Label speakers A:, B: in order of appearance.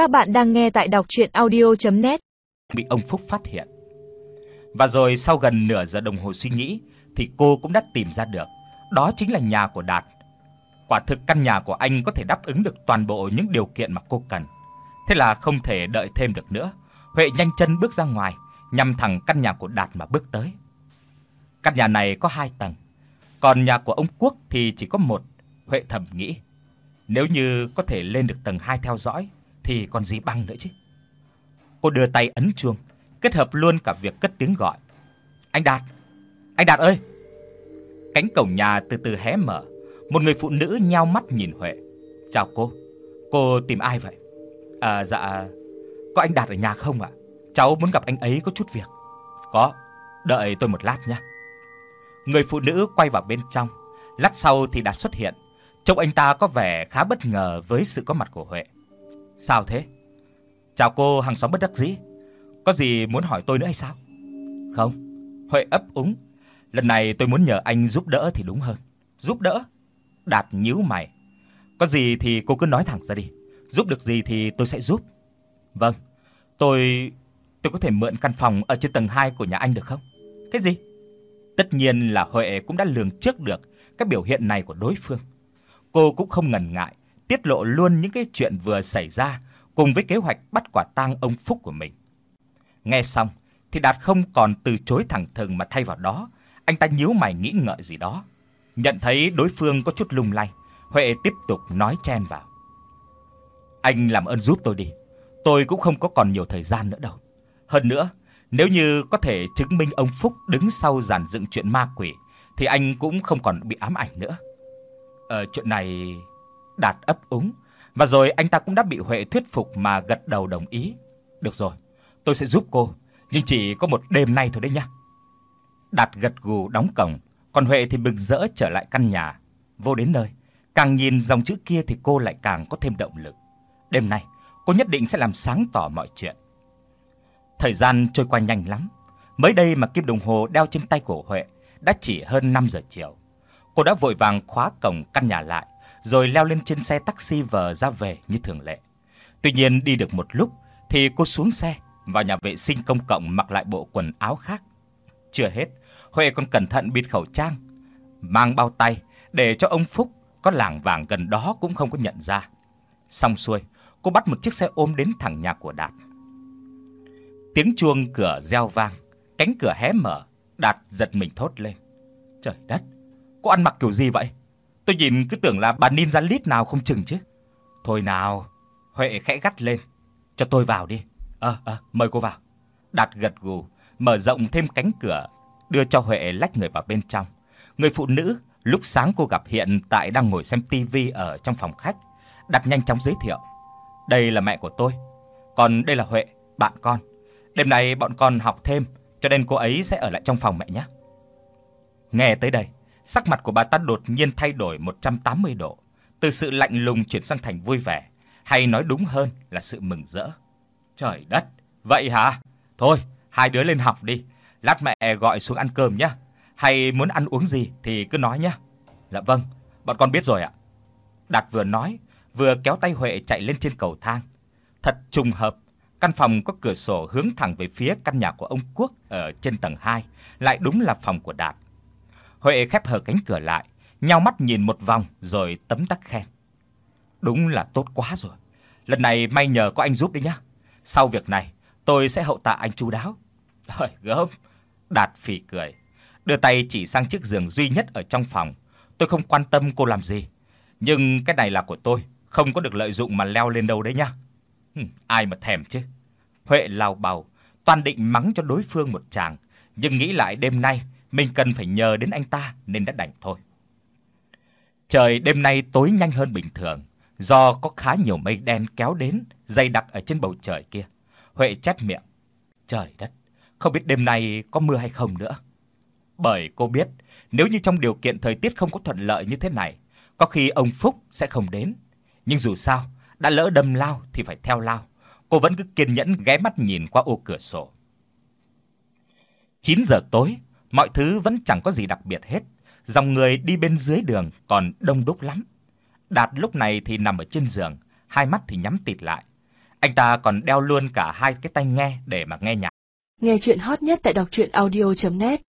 A: Các bạn đang nghe tại đọc audio net
B: Bị ông Phúc phát hiện. Và rồi sau gần nửa giờ đồng hồ suy nghĩ thì cô cũng đã tìm ra được, đó chính là nhà của Đạt. Quả thực căn nhà của anh có thể đáp ứng được toàn bộ những điều kiện mà cô cần. Thế là không thể đợi thêm được nữa, Huệ nhanh chân bước ra ngoài, nhằm thẳng căn nhà của Đạt mà bước tới. Căn nhà này có 2 tầng, còn nhà của ông Quốc thì chỉ có một. Huệ thầm nghĩ, nếu như có thể lên được tầng 2 theo dõi thì còn gì bằng nữa chứ. Cô đưa tay ấn chuông, kết hợp luôn cả việc cất tiếng gọi. "Anh Đạt! Anh Đạt ơi!" Cánh cổng nhà từ từ hé mở, một người phụ nữ nheo mắt nhìn Huệ. "Chào cô, cô tìm ai vậy?" "À dạ, có anh Đạt ở nhà không ạ? Cháu muốn gặp anh ấy có chút việc." "Có, đợi tôi một lát nhé." Người phụ nữ quay vào bên trong, lát sau thì Đạt xuất hiện. Trông anh ta có vẻ khá bất ngờ với sự có mặt của Huệ. "Sao thế?" "Chào cô hàng xóm bất đắc dĩ. Có gì muốn hỏi tôi nữa hay sao?" "Không." Huệ ấp úng. "Lần này tôi muốn nhờ anh giúp đỡ thì đúng hơn." "Giúp đỡ?" Đạt nhíu mày. "Có gì thì cô cứ nói thẳng ra đi, giúp được gì thì tôi sẽ giúp." "Vâng, tôi tôi có thể mượn căn phòng ở trên tầng 2 của nhà anh được không?" "Cái gì?" Tất nhiên là Huệ cũng đã lường trước được các biểu hiện này của đối phương. Cô cũng không ngần ngại tiết lộ luôn những cái chuyện vừa xảy ra cùng với kế hoạch bắt quả tang ông Phúc của mình. Nghe xong thì Đạt không còn từ chối thẳng thừng mà thay vào đó, anh ta nhíu mày nghĩ ngợi gì đó. Nhận thấy đối phương có chút lung lay, Huệ tiếp tục nói chen vào. Anh làm ơn giúp tôi đi, tôi cũng không có còn nhiều thời gian nữa đâu. Hơn nữa, nếu như có thể chứng minh ông Phúc đứng sau dàn dựng chuyện ma quỷ thì anh cũng không còn bị ám ảnh nữa. Ờ chuyện này Đạt ấp úng và rồi anh ta cũng đã bị Huệ thuyết phục mà gật đầu đồng ý. Được rồi, tôi sẽ giúp cô, nhưng chỉ có một đêm nay thôi đấy nhá. Đạt gật gù đóng cổng, còn Huệ thì mừng rỡ trở lại căn nhà. Vô đến nơi, càng nhìn dòng chữ kia thì cô lại càng có thêm động lực. Đêm nay, cô nhất định sẽ làm sáng tỏ mọi chuyện. Thời gian trôi qua nhanh lắm. Mới đây mà kim đồng hồ đeo trên tay của Huệ đã chỉ hơn 5 giờ chiều. Cô đã vội vàng khóa cổng căn nhà lại, rồi leo lên trên xe taxi vờ ra về như thường lệ. Tuy nhiên đi được một lúc thì cô xuống xe, vào nhà vệ sinh công cộng mặc lại bộ quần áo khác. Chưa hết, Huệ còn cẩn thận bịt khẩu trang, mang bao tay để cho ông Phúc có lảng vảng gần đó cũng không có nhận ra. Xong xuôi, cô bắt một chiếc xe ôm đến thẳng nhà của Đạt. Tiếng chuông cửa reo vang, cánh cửa hé mở, Đạt giật mình thốt lên. Trời đất, cô ăn mặc kiểu gì vậy? Tôi nhìn cứ tưởng là bà ninja lít nào không chừng chứ. Thôi nào, Huệ khẽ gắt lên, cho tôi vào đi. Ờ ờ, mời cô vào. Đạt gật gù, mở rộng thêm cánh cửa, đưa cho Huệ lách người vào bên trong. Người phụ nữ lúc sáng cô gặp hiện tại đang ngồi xem tivi ở trong phòng khách. đặt nhanh chóng giới thiệu. Đây là mẹ của tôi, còn đây là Huệ, bạn con. Đêm nay bọn con học thêm, cho nên cô ấy sẽ ở lại trong phòng mẹ nhé. Nghe tới đây, sắc mặt của bà ta đột nhiên thay đổi 180 độ, từ sự lạnh lùng chuyển sang thành vui vẻ, hay nói đúng hơn là sự mừng rỡ. Trời đất, vậy hả? Thôi, hai đứa lên học đi, lát mẹ gọi xuống ăn cơm nhé. Hay muốn ăn uống gì thì cứ nói nhé. Dạ vâng, bọn con biết rồi ạ. Đạt vừa nói, vừa kéo tay Huệ chạy lên trên cầu thang. Thật trùng hợp, Căn phòng có cửa sổ hướng thẳng về phía căn nhà của ông Quốc ở trên tầng 2, lại đúng là phòng của Đạt. Huệ khép hờ cánh cửa lại, nhao mắt nhìn một vòng rồi tấm tắc khen. Đúng là tốt quá rồi. Lần này may nhờ có anh giúp đấy nhá. Sau việc này, tôi sẽ hậu tạ anh chu đáo. Rồi gớm. Đạt phì cười, đưa tay chỉ sang chiếc giường duy nhất ở trong phòng. Tôi không quan tâm cô làm gì, nhưng cái này là của tôi, không có được lợi dụng mà leo lên đâu đấy nhá. Hừm, ai mà thèm chứ. Huệ lao bào, toàn định mắng cho đối phương một tràng, nhưng nghĩ lại đêm nay mình cần phải nhờ đến anh ta nên đã đành thôi. Trời đêm nay tối nhanh hơn bình thường, do có khá nhiều mây đen kéo đến dày đặc ở trên bầu trời kia. Huệ chép miệng. Trời đất, không biết đêm nay có mưa hay không nữa. Bởi cô biết, nếu như trong điều kiện thời tiết không có thuận lợi như thế này, có khi ông Phúc sẽ không đến. Nhưng dù sao, đã lỡ đâm lao thì phải theo lao. Cô vẫn cứ kiên nhẫn ghé mắt nhìn qua ô cửa sổ. 9 giờ tối, mọi thứ vẫn chẳng có gì đặc biệt hết. Dòng người đi bên dưới đường còn đông đúc lắm. Đạt lúc này thì nằm ở trên giường, hai mắt thì nhắm tịt lại. Anh ta còn đeo luôn cả hai cái tai nghe để mà nghe nhạc.
C: Nghe truyện hot nhất tại doctruyenaudio.net